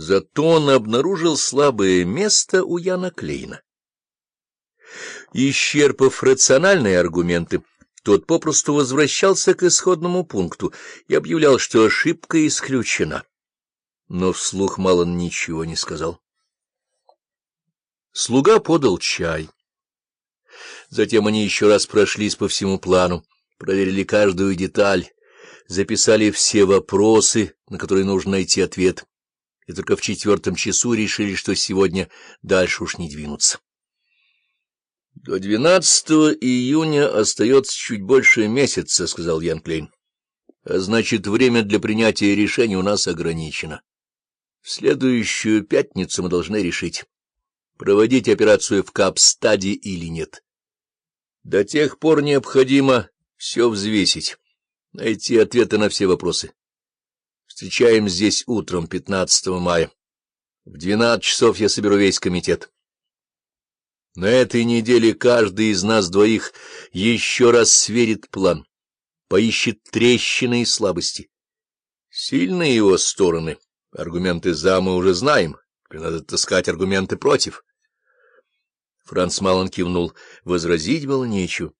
Зато он обнаружил слабое место у Яна Клейна. Исчерпав рациональные аргументы, тот попросту возвращался к исходному пункту и объявлял, что ошибка исключена. Но вслух Малон ничего не сказал. Слуга подал чай. Затем они еще раз прошлись по всему плану, проверили каждую деталь, записали все вопросы, на которые нужно найти ответ, и только в четвертом часу решили, что сегодня дальше уж не двинуться. До 12 июня остается чуть больше месяца, — сказал Ян Клейн. А значит, время для принятия решений у нас ограничено. В следующую пятницу мы должны решить, проводить операцию в Капстаде или нет. До тех пор необходимо все взвесить, найти ответы на все вопросы. Встречаем здесь утром 15 мая. В 12 часов я соберу весь комитет. На этой неделе каждый из нас двоих еще раз сверит план, поищет трещины и слабости. Сильные его стороны, аргументы «за» мы уже знаем, теперь надо таскать аргументы «против». Франц Малон кивнул, возразить было нечего.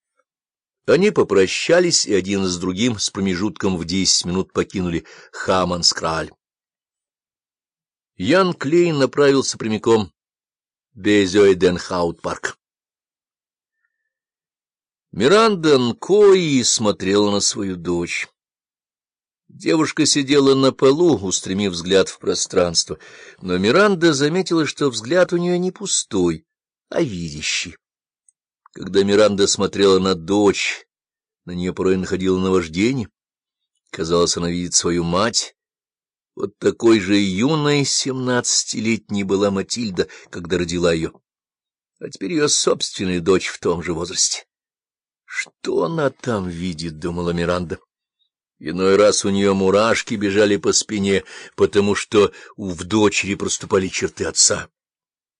Они попрощались, и один с другим с промежутком в десять минут покинули Хаманскраль. Ян Клейн направился прямиком Безойденхаут-парк. Миранда Нкои смотрела на свою дочь. Девушка сидела на полу, устремив взгляд в пространство, но Миранда заметила, что взгляд у нее не пустой, а видящий. Когда Миранда смотрела на дочь, на нее порой находило наваждение. Казалось, она видит свою мать, вот такой же юной семнадцатилетней была Матильда, когда родила ее. А теперь ее собственная дочь в том же возрасте. Что она там видит, — думала Миранда. Иной раз у нее мурашки бежали по спине, потому что в дочери проступали черты отца.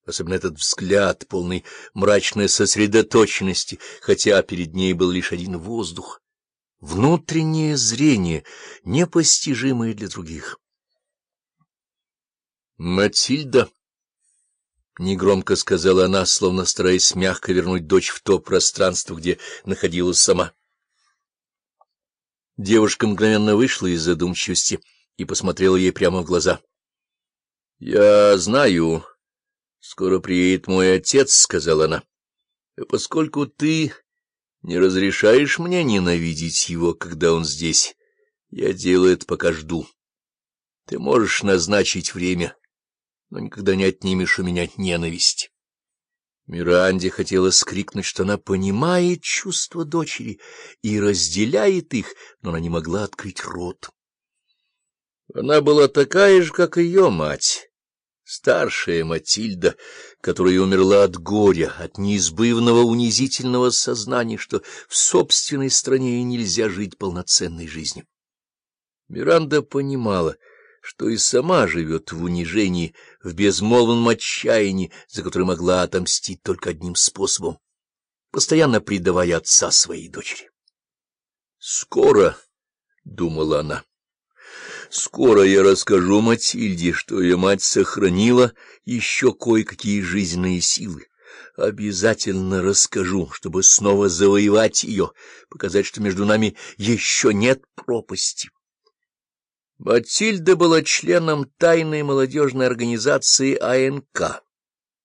Особенно этот взгляд, полный мрачной сосредоточенности, хотя перед ней был лишь один воздух. Внутреннее зрение, непостижимое для других. «Матильда!» — негромко сказала она, словно стараясь мягко вернуть дочь в то пространство, где находилась сама. Девушка мгновенно вышла из задумчивости и посмотрела ей прямо в глаза. — Я знаю, скоро приедет мой отец, — сказала она. — Поскольку ты не разрешаешь мне ненавидеть его, когда он здесь, я делаю это, пока жду. Ты можешь назначить время но никогда не отнимешь у меня ненависть. Миранде хотелось скрикнуть, что она понимает чувства дочери и разделяет их, но она не могла открыть рот. Она была такая же, как ее мать, старшая Матильда, которая умерла от горя, от неизбывного унизительного сознания, что в собственной стране нельзя жить полноценной жизнью. Миранда понимала — что и сама живет в унижении, в безмолвном отчаянии, за которое могла отомстить только одним способом, постоянно предавая отца своей дочери. «Скоро», — думала она, — «скоро я расскажу Матильде, что ее мать сохранила еще кое-какие жизненные силы. Обязательно расскажу, чтобы снова завоевать ее, показать, что между нами еще нет пропасти». Матильда была членом тайной молодежной организации АНК.